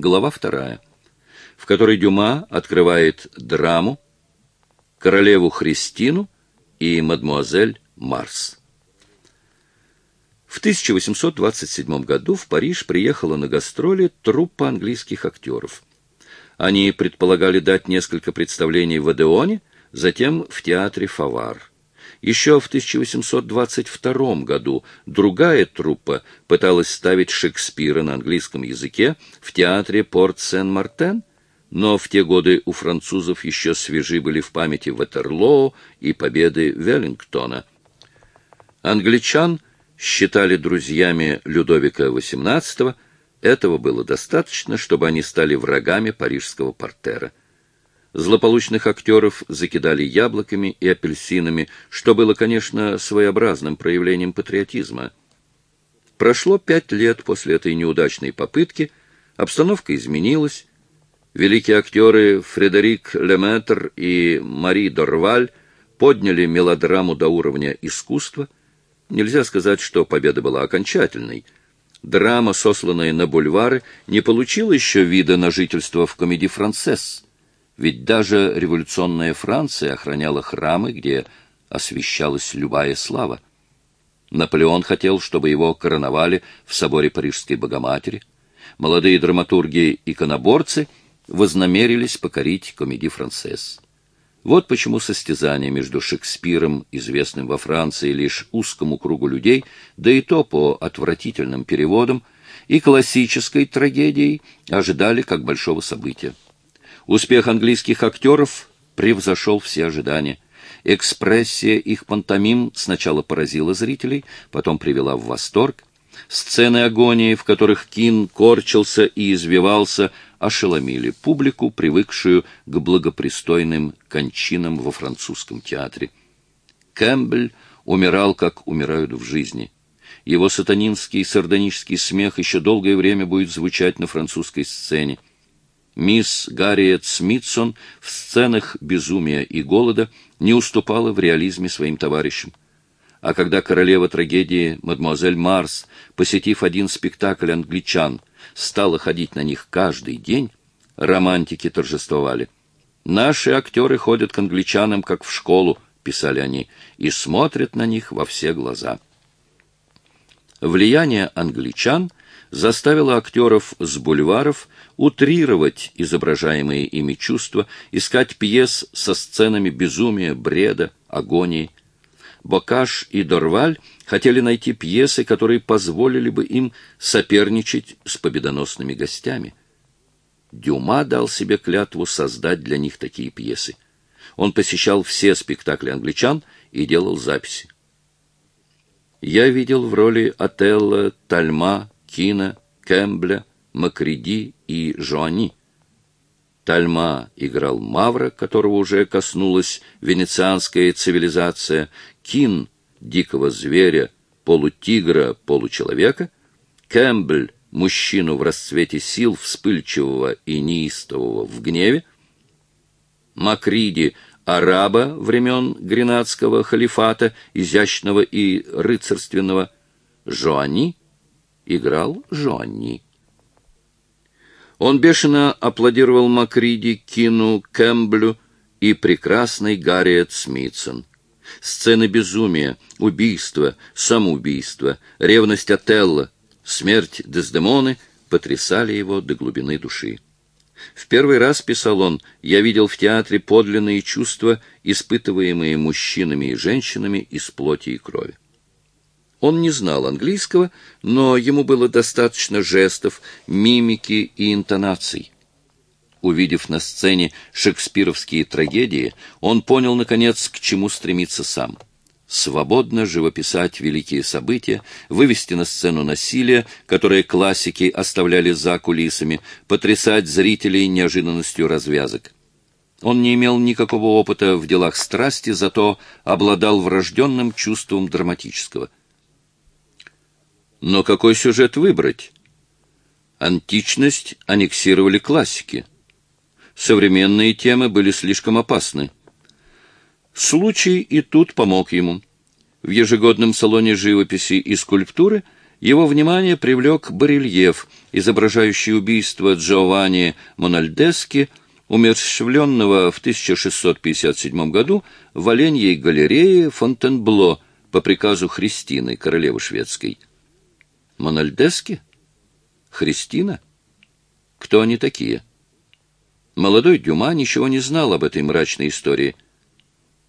Глава вторая, в которой Дюма открывает драму «Королеву Христину» и «Мадмуазель Марс». В 1827 году в Париж приехала на гастроли труппа английских актеров. Они предполагали дать несколько представлений в Адеоне, затем в театре «Фавар». Еще в 1822 году другая труппа пыталась ставить Шекспира на английском языке в театре Порт-Сен-Мартен, но в те годы у французов еще свежи были в памяти Ватерлоо и победы Веллингтона. Англичан считали друзьями Людовика XVIII, этого было достаточно, чтобы они стали врагами парижского портера. Злополучных актеров закидали яблоками и апельсинами, что было, конечно, своеобразным проявлением патриотизма. Прошло пять лет после этой неудачной попытки, обстановка изменилась. Великие актеры Фредерик Леметр и Мари Дорваль подняли мелодраму до уровня искусства. Нельзя сказать, что победа была окончательной. Драма, сосланная на бульвары, не получила еще вида на жительство в комедии «Францесс». Ведь даже революционная Франция охраняла храмы, где освящалась любая слава. Наполеон хотел, чтобы его короновали в соборе Парижской Богоматери. Молодые драматурги и коноборцы вознамерились покорить комедий францесс. Вот почему состязание между Шекспиром, известным во Франции лишь узкому кругу людей, да и то по отвратительным переводам, и классической трагедией ожидали как большого события. Успех английских актеров превзошел все ожидания. Экспрессия их пантомим сначала поразила зрителей, потом привела в восторг. Сцены агонии, в которых Кин корчился и извивался, ошеломили публику, привыкшую к благопристойным кончинам во французском театре. Кэмпбель умирал, как умирают в жизни. Его сатанинский сардонический смех еще долгое время будет звучать на французской сцене. Мисс Гарриет Смитсон в сценах безумия и голода не уступала в реализме своим товарищам. А когда королева трагедии мадемуазель Марс, посетив один спектакль англичан, стала ходить на них каждый день, романтики торжествовали. «Наши актеры ходят к англичанам, как в школу», — писали они, — «и смотрят на них во все глаза». Влияние англичан заставило актеров с бульваров утрировать изображаемые ими чувства, искать пьес со сценами безумия, бреда, агонии. Бокаш и Дорваль хотели найти пьесы, которые позволили бы им соперничать с победоносными гостями. Дюма дал себе клятву создать для них такие пьесы. Он посещал все спектакли англичан и делал записи. Я видел в роли Отелло, Тальма, Кина, Кэмбля, Макриди и Жоани. Тальма играл Мавра, которого уже коснулась венецианская цивилизация, Кин — дикого зверя, полутигра, получеловека, Кэмбль — мужчину в расцвете сил, вспыльчивого и неистового в гневе, Макриди — араба времен Гренадского халифата, изящного и рыцарственного, Жоани играл Жоанни. Он бешено аплодировал Макриди, Кину, Кэмблю и прекрасной Гарриет Смитсон. Сцены безумия, убийства, самоубийства, ревность Отелла, смерть Дездемоны потрясали его до глубины души. В первый раз, писал он, я видел в театре подлинные чувства, испытываемые мужчинами и женщинами из плоти и крови. Он не знал английского, но ему было достаточно жестов, мимики и интонаций. Увидев на сцене шекспировские трагедии, он понял, наконец, к чему стремится сам. Свободно живописать великие события, вывести на сцену насилие, которое классики оставляли за кулисами, потрясать зрителей неожиданностью развязок. Он не имел никакого опыта в делах страсти, зато обладал врожденным чувством драматического. Но какой сюжет выбрать? Античность аннексировали классики. Современные темы были слишком опасны. Случай и тут помог ему. В ежегодном салоне живописи и скульптуры его внимание привлек барельеф, изображающий убийство Джованни Мональдески, умерщвленного в 1657 году в Оленьей галерее Фонтенбло по приказу Христины, королевы шведской. Мональдески? Христина? Кто они такие? Молодой Дюма ничего не знал об этой мрачной истории.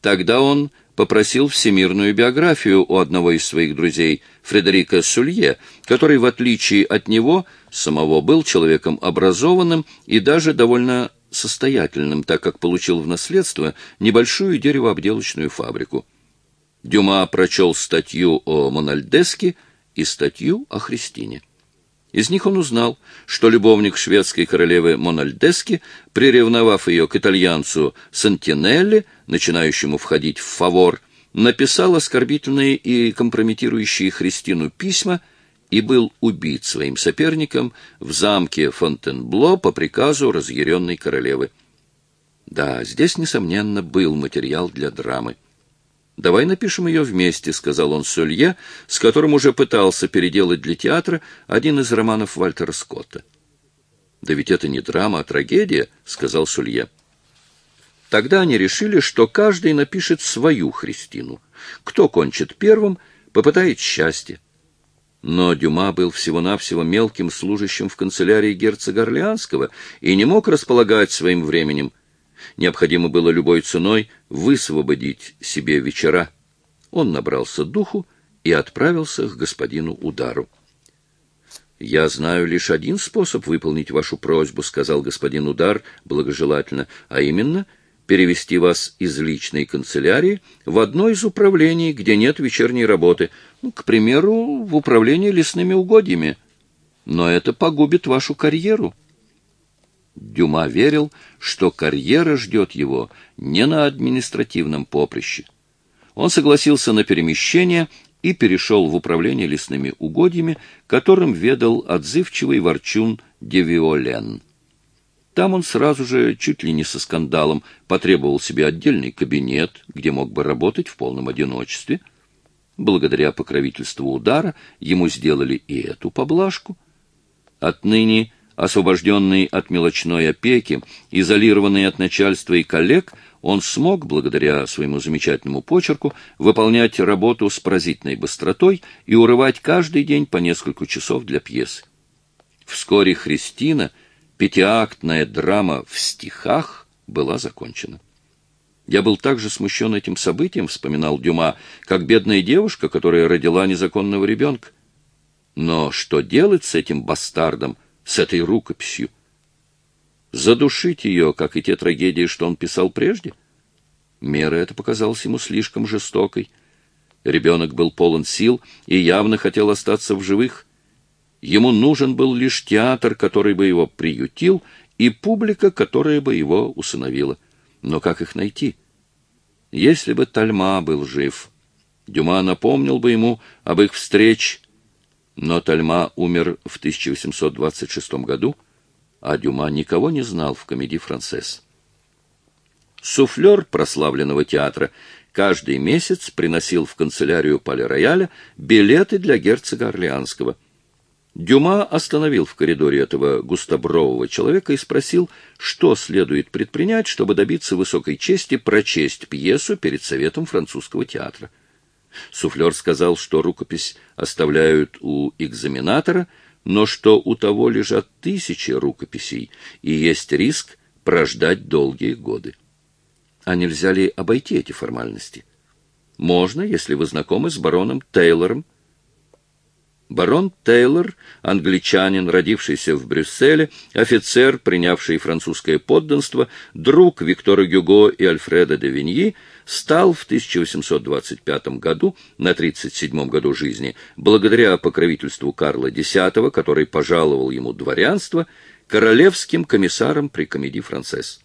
Тогда он попросил всемирную биографию у одного из своих друзей, Фредерика Сулье, который, в отличие от него, самого был человеком образованным и даже довольно состоятельным, так как получил в наследство небольшую деревообделочную фабрику. Дюма прочел статью о Мональдеске и статью о Христине. Из них он узнал, что любовник шведской королевы Мональдески, приревновав ее к итальянцу Сантинелли, начинающему входить в фавор, написал оскорбительные и компрометирующие Христину письма и был убит своим соперником в замке Фонтенбло по приказу разъяренной королевы. Да, здесь, несомненно, был материал для драмы. «Давай напишем ее вместе», — сказал он Солье, с которым уже пытался переделать для театра один из романов Вальтера Скотта. «Да ведь это не драма, а трагедия», — сказал Сулье. Тогда они решили, что каждый напишет свою Христину. Кто кончит первым, попытает счастье. Но Дюма был всего-навсего мелким служащим в канцелярии герцога Орлеанского и не мог располагать своим временем. Необходимо было любой ценой высвободить себе вечера. Он набрался духу и отправился к господину Удару. «Я знаю лишь один способ выполнить вашу просьбу», — сказал господин Удар благожелательно, «а именно перевести вас из личной канцелярии в одно из управлений, где нет вечерней работы, ну, к примеру, в управлении лесными угодьями. Но это погубит вашу карьеру». Дюма верил, что карьера ждет его не на административном поприще. Он согласился на перемещение и перешел в управление лесными угодьями, которым ведал отзывчивый ворчун Девиолен. Там он сразу же, чуть ли не со скандалом, потребовал себе отдельный кабинет, где мог бы работать в полном одиночестве. Благодаря покровительству удара ему сделали и эту поблажку. Отныне Освобожденный от мелочной опеки, изолированный от начальства и коллег, он смог, благодаря своему замечательному почерку, выполнять работу с поразительной быстротой и урывать каждый день по несколько часов для пьесы. Вскоре «Христина», пятиактная драма в стихах, была закончена. Я был также смущен этим событием, вспоминал Дюма, как бедная девушка, которая родила незаконного ребенка. Но что делать с этим бастардом – с этой рукописью. Задушить ее, как и те трагедии, что он писал прежде? Мера эта показалась ему слишком жестокой. Ребенок был полон сил и явно хотел остаться в живых. Ему нужен был лишь театр, который бы его приютил, и публика, которая бы его усыновила. Но как их найти? Если бы Тальма был жив, Дюма напомнил бы ему об их встрече, но Тальма умер в 1826 году, а Дюма никого не знал в комедии «Францесс». Суфлер прославленного театра каждый месяц приносил в канцелярию Пале-Рояля билеты для герцога Орлеанского. Дюма остановил в коридоре этого густобрового человека и спросил, что следует предпринять, чтобы добиться высокой чести прочесть пьесу перед Советом французского театра. Суфлер сказал, что рукопись оставляют у экзаменатора, но что у того лежат тысячи рукописей, и есть риск прождать долгие годы. А нельзя ли обойти эти формальности? Можно, если вы знакомы с бароном Тейлором, Барон Тейлор, англичанин, родившийся в Брюсселе, офицер, принявший французское подданство, друг Виктора Гюго и Альфреда де Виньи, стал в 1825 году, на 37-м году жизни, благодаря покровительству Карла X, который пожаловал ему дворянство, королевским комиссаром при комедии «Францесс».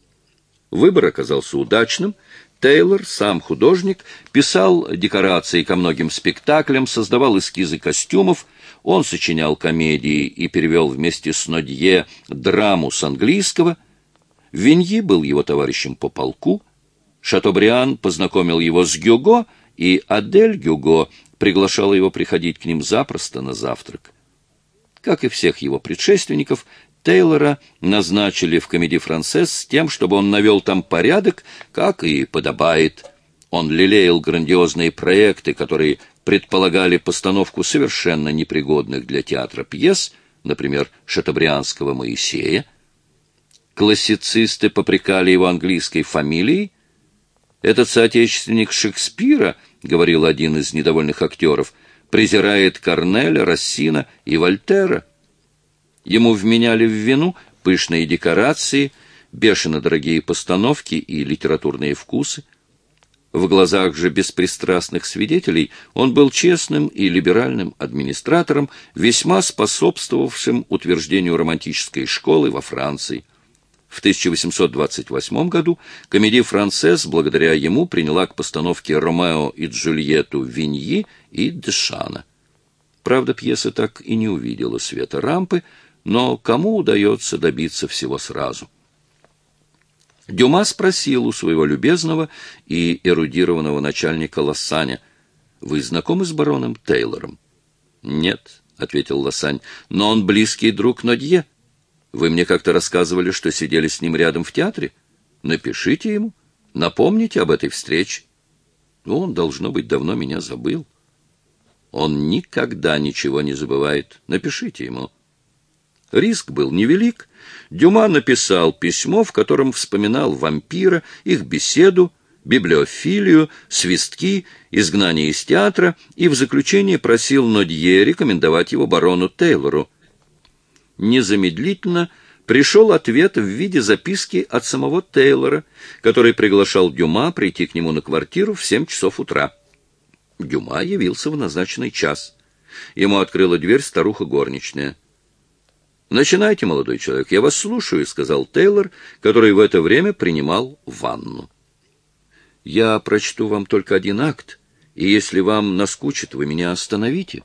Выбор оказался удачным, Тейлор, сам художник, писал декорации ко многим спектаклям, создавал эскизы костюмов, он сочинял комедии и перевел вместе с Нодье драму с английского. Виньи был его товарищем по полку. Шатобриан познакомил его с Гюго, и Адель Гюго приглашала его приходить к ним запросто на завтрак. Как и всех его предшественников, Тейлора назначили в комедии «Францесс» с тем, чтобы он навел там порядок, как и подобает. Он лелеял грандиозные проекты, которые предполагали постановку совершенно непригодных для театра пьес, например, «Шатабрианского Моисея». Классицисты попрекали его английской фамилией. «Этот соотечественник Шекспира», — говорил один из недовольных актеров, — «презирает Корнеля, Рассина и Вольтера». Ему вменяли в вину пышные декорации, бешено дорогие постановки и литературные вкусы. В глазах же беспристрастных свидетелей он был честным и либеральным администратором, весьма способствовавшим утверждению романтической школы во Франции. В 1828 году комедия «Францесс» благодаря ему приняла к постановке «Ромео и Джульетту» Виньи и Дешана. Правда, пьеса так и не увидела света рампы, но кому удается добиться всего сразу? Дюма спросил у своего любезного и эрудированного начальника Лассаня, «Вы знакомы с бароном Тейлором?» «Нет», — ответил Лассань, — «но он близкий друг Нодье. Вы мне как-то рассказывали, что сидели с ним рядом в театре. Напишите ему, напомните об этой встрече. Он, должно быть, давно меня забыл. Он никогда ничего не забывает. Напишите ему». Риск был невелик. Дюма написал письмо, в котором вспоминал вампира, их беседу, библиофилию, свистки, изгнание из театра и в заключение просил Нодье рекомендовать его барону Тейлору. Незамедлительно пришел ответ в виде записки от самого Тейлора, который приглашал Дюма прийти к нему на квартиру в семь часов утра. Дюма явился в назначенный час. Ему открыла дверь старуха горничная. «Начинайте, молодой человек, я вас слушаю», — сказал Тейлор, который в это время принимал ванну. «Я прочту вам только один акт, и если вам наскучит, вы меня остановите».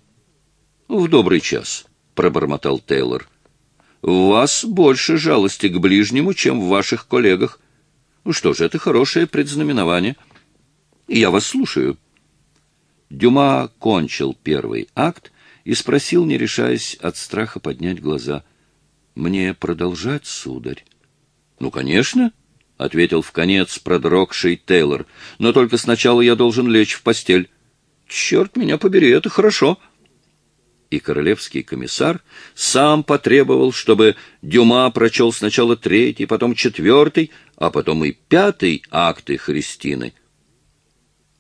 «В добрый час», — пробормотал Тейлор. «В вас больше жалости к ближнему, чем в ваших коллегах. Ну что ж, это хорошее предзнаменование. Я вас слушаю». Дюма кончил первый акт и спросил, не решаясь от страха поднять глаза. Мне продолжать, сударь? — Ну, конечно, — ответил в конец продрогший Тейлор. — Но только сначала я должен лечь в постель. — Черт меня побери, это хорошо. И королевский комиссар сам потребовал, чтобы Дюма прочел сначала третий, потом четвертый, а потом и пятый акты Христины.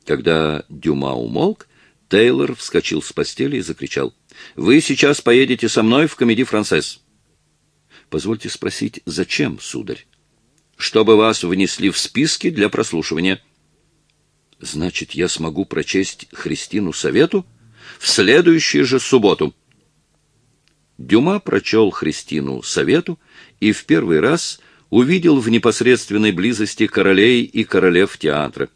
Когда Дюма умолк, Тейлор вскочил с постели и закричал. — Вы сейчас поедете со мной в комедий «Францесс». Позвольте спросить, зачем, сударь? Чтобы вас внесли в списки для прослушивания. Значит, я смогу прочесть Христину Совету в следующую же субботу. Дюма прочел Христину Совету и в первый раз увидел в непосредственной близости королей и королев театра.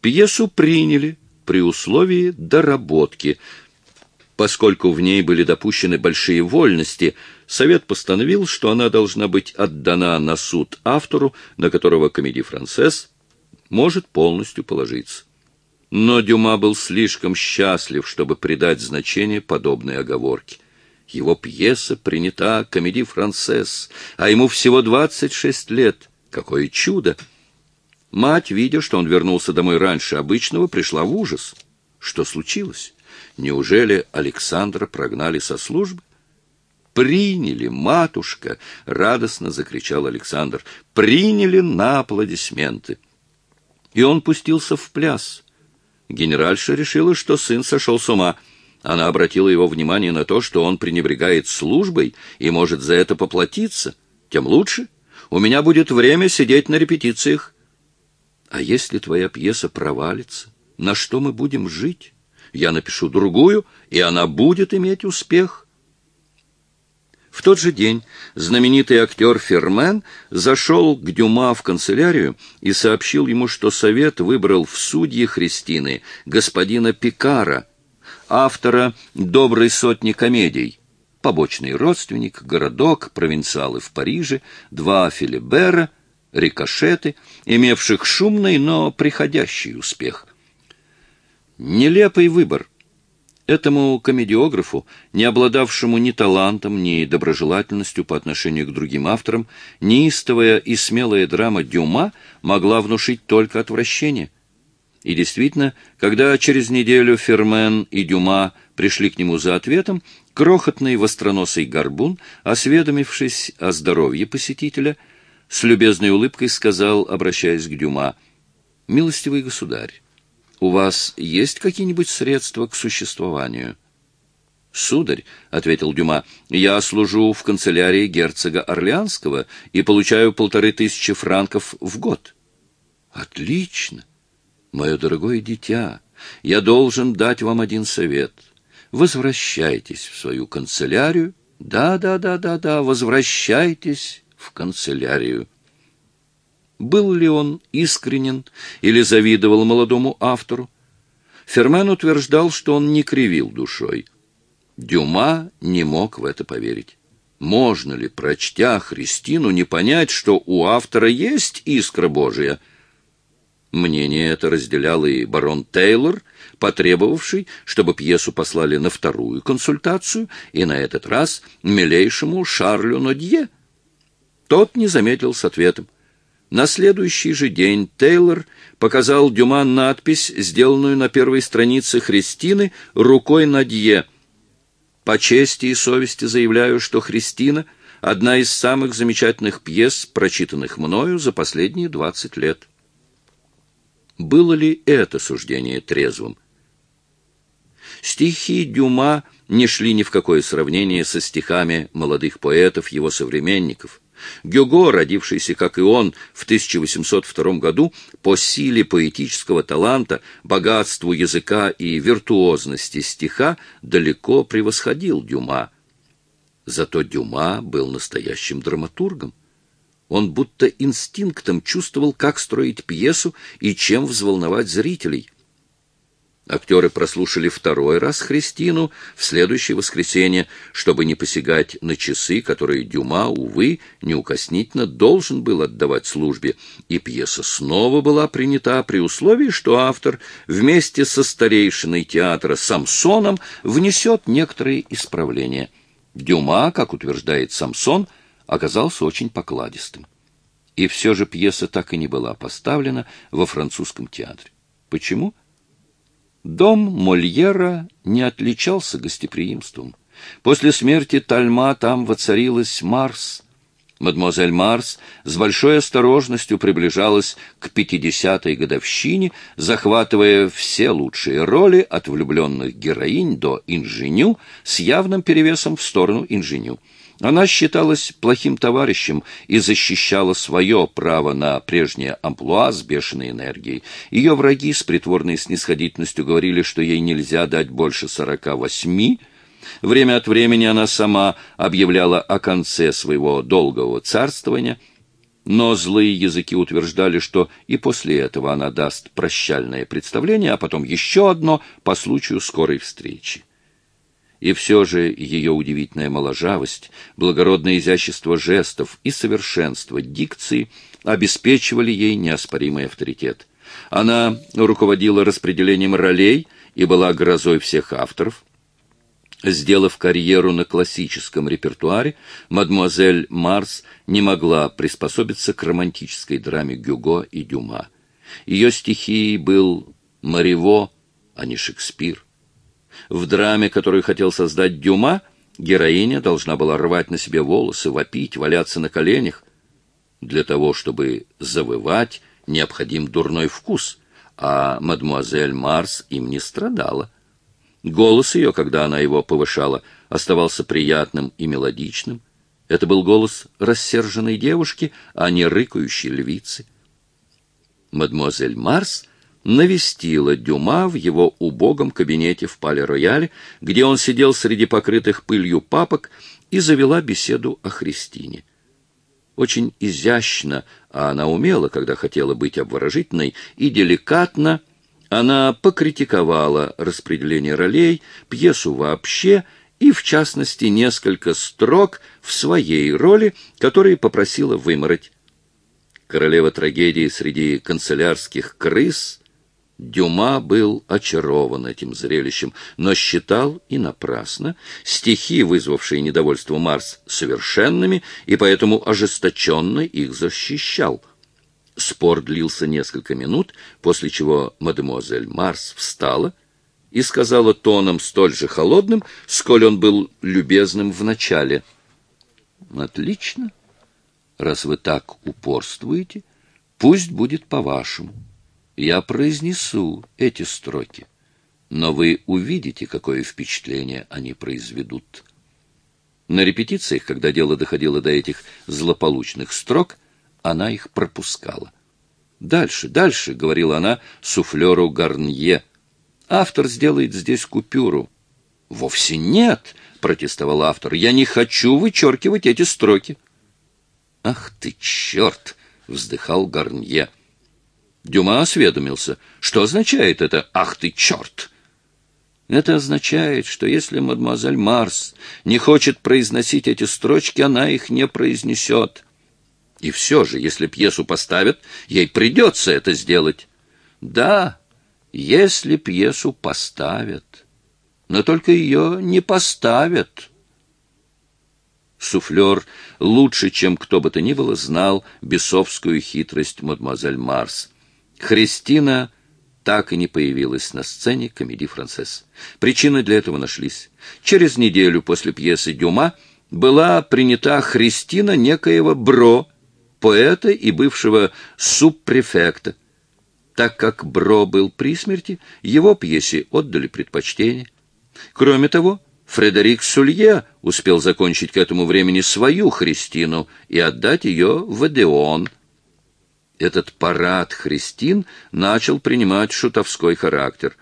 Пьесу приняли при условии доработки — Поскольку в ней были допущены большие вольности, Совет постановил, что она должна быть отдана на суд автору, на которого комедий «Францесс» может полностью положиться. Но Дюма был слишком счастлив, чтобы придать значение подобной оговорке. Его пьеса принята комедий «Францесс», а ему всего 26 лет. Какое чудо! Мать, видя, что он вернулся домой раньше обычного, пришла в ужас. Что случилось? Неужели Александра прогнали со службы? «Приняли, матушка!» — радостно закричал Александр. «Приняли на аплодисменты!» И он пустился в пляс. Генеральша решила, что сын сошел с ума. Она обратила его внимание на то, что он пренебрегает службой и может за это поплатиться. Тем лучше. У меня будет время сидеть на репетициях. А если твоя пьеса провалится, на что мы будем жить? я напишу другую, и она будет иметь успех. В тот же день знаменитый актер Фермен зашел к Дюма в канцелярию и сообщил ему, что совет выбрал в судьи Христины господина Пикара, автора «Доброй сотни комедий», побочный родственник, городок, провинциалы в Париже, два Филибера, рикошеты, имевших шумный, но приходящий успех. Нелепый выбор. Этому комедиографу, не обладавшему ни талантом, ни доброжелательностью по отношению к другим авторам, неистовая и смелая драма Дюма могла внушить только отвращение. И действительно, когда через неделю Фермен и Дюма пришли к нему за ответом, крохотный востроносый горбун, осведомившись о здоровье посетителя, с любезной улыбкой сказал, обращаясь к Дюма, «Милостивый государь, у вас есть какие-нибудь средства к существованию? Сударь, ответил Дюма, я служу в канцелярии герцога Орлеанского и получаю полторы тысячи франков в год. Отлично. Мое дорогое дитя, я должен дать вам один совет. Возвращайтесь в свою канцелярию. Да, да, да, да, да, возвращайтесь в канцелярию. Был ли он искренен или завидовал молодому автору? Фермен утверждал, что он не кривил душой. Дюма не мог в это поверить. Можно ли, прочтя Христину, не понять, что у автора есть искра Божия? Мнение это разделял и барон Тейлор, потребовавший, чтобы пьесу послали на вторую консультацию, и на этот раз милейшему Шарлю Нодье. Тот не заметил с ответом. На следующий же день Тейлор показал Дюма надпись, сделанную на первой странице Христины рукой Надье. «По чести и совести заявляю, что Христина — одна из самых замечательных пьес, прочитанных мною за последние двадцать лет». Было ли это суждение трезвым? Стихи Дюма не шли ни в какое сравнение со стихами молодых поэтов, его современников. Гюго, родившийся, как и он, в 1802 году, по силе поэтического таланта, богатству языка и виртуозности стиха далеко превосходил Дюма. Зато Дюма был настоящим драматургом. Он будто инстинктом чувствовал, как строить пьесу и чем взволновать зрителей – Актеры прослушали второй раз Христину в следующее воскресенье, чтобы не посягать на часы, которые Дюма, увы, неукоснительно должен был отдавать службе, и пьеса снова была принята при условии, что автор вместе со старейшиной театра Самсоном внесет некоторые исправления. Дюма, как утверждает Самсон, оказался очень покладистым. И все же пьеса так и не была поставлена во французском театре. Почему? Дом Мольера не отличался гостеприимством. После смерти Тальма там воцарилась Марс. Мадемуазель Марс с большой осторожностью приближалась к пятидесятой годовщине, захватывая все лучшие роли от влюбленных героинь до инженю с явным перевесом в сторону инженю. Она считалась плохим товарищем и защищала свое право на прежнее амплуа с бешеной энергией. Ее враги с притворной снисходительностью говорили, что ей нельзя дать больше сорока восьми. Время от времени она сама объявляла о конце своего долгого царствования, но злые языки утверждали, что и после этого она даст прощальное представление, а потом еще одно по случаю скорой встречи. И все же ее удивительная моложавость, благородное изящество жестов и совершенство дикции обеспечивали ей неоспоримый авторитет. Она руководила распределением ролей и была грозой всех авторов. Сделав карьеру на классическом репертуаре, мадмуазель Марс не могла приспособиться к романтической драме Гюго и Дюма. Ее стихией был Марево, а не Шекспир. В драме, которую хотел создать Дюма, героиня должна была рвать на себе волосы, вопить, валяться на коленях. Для того, чтобы завывать, необходим дурной вкус, а мадмуазель Марс им не страдала. Голос ее, когда она его повышала, оставался приятным и мелодичным. Это был голос рассерженной девушки, а не рыкающей львицы. Мадмуазель Марс — навестила Дюма в его убогом кабинете в Пале-Рояле, где он сидел среди покрытых пылью папок и завела беседу о Христине. Очень изящно, а она умела, когда хотела быть обворожительной, и деликатно она покритиковала распределение ролей, пьесу вообще и, в частности, несколько строк в своей роли, которые попросила вымороть. Королева трагедии среди канцелярских крыс — Дюма был очарован этим зрелищем, но считал, и напрасно, стихи, вызвавшие недовольство Марс, совершенными, и поэтому ожесточенно их защищал. Спор длился несколько минут, после чего мадемуазель Марс встала и сказала тоном столь же холодным, сколь он был любезным в начале. «Отлично. Раз вы так упорствуете, пусть будет по-вашему» я произнесу эти строки, но вы увидите, какое впечатление они произведут. На репетициях, когда дело доходило до этих злополучных строк, она их пропускала. «Дальше, дальше», — говорила она суфлеру Гарнье. «Автор сделает здесь купюру». «Вовсе нет», — протестовал автор. «Я не хочу вычеркивать эти строки». «Ах ты, черт!» — вздыхал Гарнье. Дюма осведомился. Что означает это «Ах ты, черт»? Это означает, что если мадемуазель Марс не хочет произносить эти строчки, она их не произнесет. И все же, если пьесу поставят, ей придется это сделать. Да, если пьесу поставят. Но только ее не поставят. Суфлер лучше, чем кто бы то ни было, знал бесовскую хитрость мадемуазель Марс. Христина так и не появилась на сцене комедии «Францесс». Причины для этого нашлись. Через неделю после пьесы Дюма была принята Христина некоего Бро, поэта и бывшего субпрефекта. Так как Бро был при смерти, его пьесе отдали предпочтение. Кроме того, Фредерик Сулье успел закончить к этому времени свою Христину и отдать ее в Эдеон – этот парад христин начал принимать шутовской характер.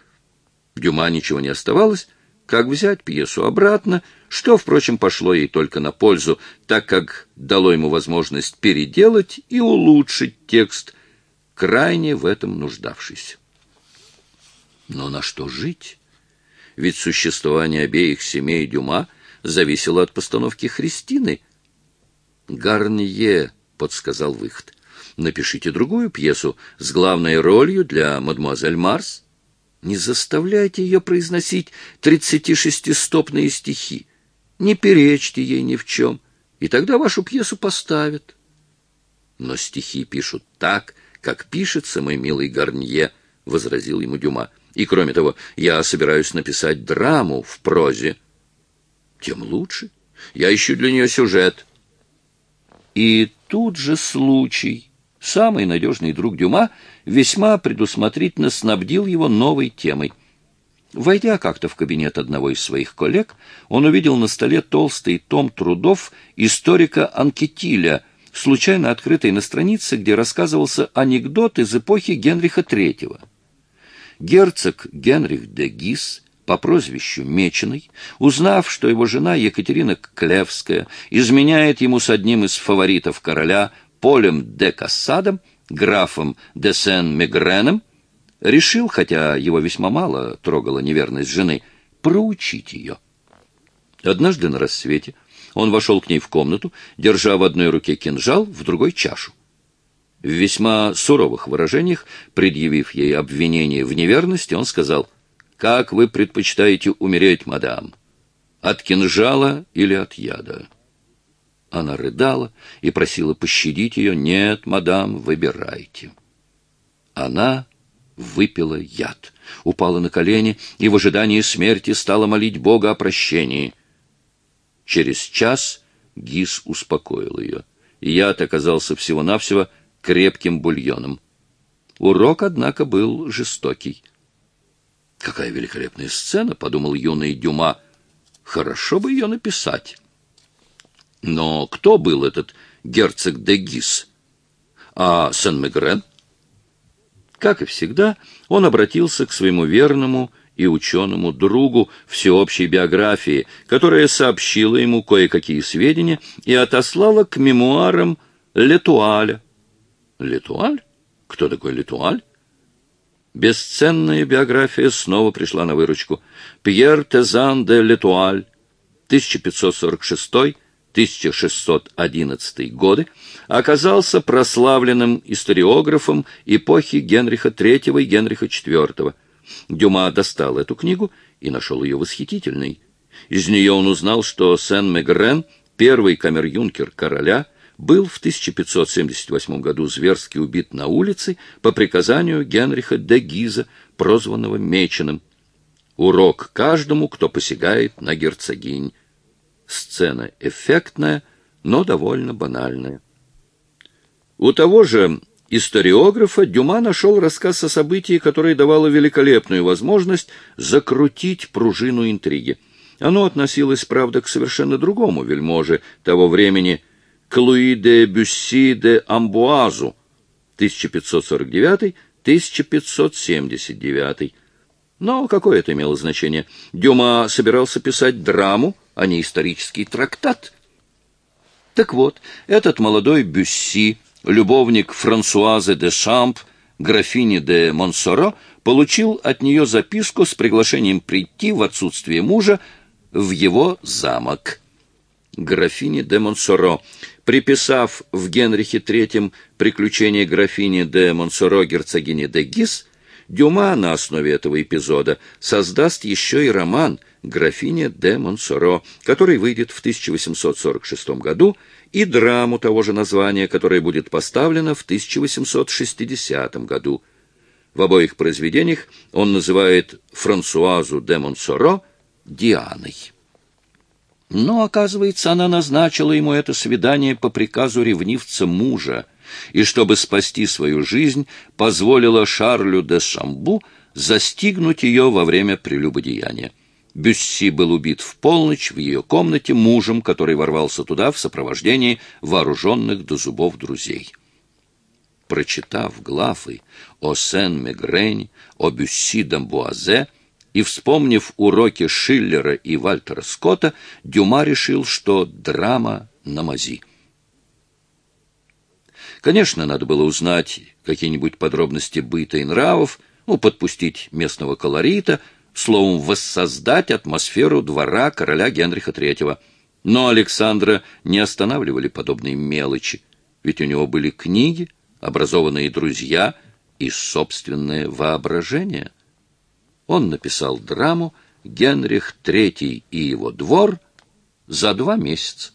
Дюма ничего не оставалось, как взять пьесу обратно, что, впрочем, пошло ей только на пользу, так как дало ему возможность переделать и улучшить текст, крайне в этом нуждавшийся. Но на что жить? Ведь существование обеих семей Дюма зависело от постановки Христины. «Гарнье», — подсказал выход, — Напишите другую пьесу с главной ролью для мадемуазель Марс. Не заставляйте ее произносить тридцатишестистопные стихи. Не перечьте ей ни в чем, и тогда вашу пьесу поставят. Но стихи пишут так, как пишется, мой милый Гарнье, — возразил ему Дюма. И, кроме того, я собираюсь написать драму в прозе. Тем лучше. Я ищу для нее сюжет. И тут же случай Самый надежный друг Дюма весьма предусмотрительно снабдил его новой темой. Войдя как-то в кабинет одного из своих коллег, он увидел на столе толстый том трудов историка Анкетиля, случайно открытый на странице, где рассказывался анекдот из эпохи Генриха III. Герцог Генрих де Гис по прозвищу Меченый, узнав, что его жена Екатерина Клевская изменяет ему с одним из фаворитов короля Полем де Кассадом, графом де Сен-Мегреном, решил, хотя его весьма мало трогала неверность жены, проучить ее. Однажды на рассвете он вошел к ней в комнату, держа в одной руке кинжал, в другой — чашу. В весьма суровых выражениях, предъявив ей обвинение в неверности, он сказал, «Как вы предпочитаете умереть, мадам? От кинжала или от яда?» Она рыдала и просила пощадить ее. «Нет, мадам, выбирайте». Она выпила яд, упала на колени и в ожидании смерти стала молить Бога о прощении. Через час Гис успокоил ее. Яд оказался всего-навсего крепким бульоном. Урок, однако, был жестокий. «Какая великолепная сцена!» — подумал юный Дюма. «Хорошо бы ее написать». Но кто был этот герцог де Гис? А Сен-Мегрен? Как и всегда, он обратился к своему верному и ученому другу всеобщей биографии, которая сообщила ему кое-какие сведения и отослала к мемуарам Летуаля. Летуаль? Кто такой Летуаль? Бесценная биография снова пришла на выручку. Пьер Тезан де Летуаль, 1546 1611 годы, оказался прославленным историографом эпохи Генриха III и Генриха IV. Дюма достал эту книгу и нашел ее восхитительной. Из нее он узнал, что Сен-Мегрен, первый камер-юнкер короля, был в 1578 году зверски убит на улице по приказанию Генриха де Гиза, прозванного Меченым. Урок каждому, кто посягает на герцогинь. Сцена эффектная, но довольно банальная. У того же историографа Дюма нашел рассказ о событии, которое давало великолепную возможность закрутить пружину интриги. Оно относилось, правда, к совершенно другому вельможе того времени, к Луи де Бюсси де Амбуазу, 1549-1579. Но какое это имело значение? Дюма собирался писать драму, а не исторический трактат. Так вот, этот молодой Бюсси, любовник Франсуазы де Шамп, графини де Монсоро, получил от нее записку с приглашением прийти в отсутствие мужа в его замок. Графини де Монсоро, приписав в Генрихе III приключения графини де Монсоро герцогини де Гис, Дюма на основе этого эпизода создаст еще и роман «Графиня де Монсоро», который выйдет в 1846 году, и драму того же названия, которая будет поставлена в 1860 году. В обоих произведениях он называет Франсуазу де Монсоро Дианой. Но, оказывается, она назначила ему это свидание по приказу ревнивца мужа, и, чтобы спасти свою жизнь, позволила Шарлю де Шамбу застигнуть ее во время прелюбодеяния. Бюсси был убит в полночь в ее комнате мужем, который ворвался туда в сопровождении вооруженных до зубов друзей. Прочитав главы о Сен-Мегрене, о Бюсси d'Амбуазе и вспомнив уроки Шиллера и Вальтера Скотта, Дюма решил, что драма на мази. Конечно, надо было узнать какие-нибудь подробности быта и нравов, ну, подпустить местного колорита, словом, воссоздать атмосферу двора короля Генриха III. Но Александра не останавливали подобные мелочи, ведь у него были книги, образованные друзья и собственное воображение. Он написал драму «Генрих III и его двор» за два месяца.